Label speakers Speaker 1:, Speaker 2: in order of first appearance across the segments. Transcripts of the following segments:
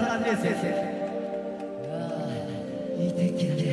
Speaker 1: たんです
Speaker 2: ああいい天気だね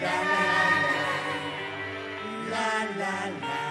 Speaker 3: la la la. la la la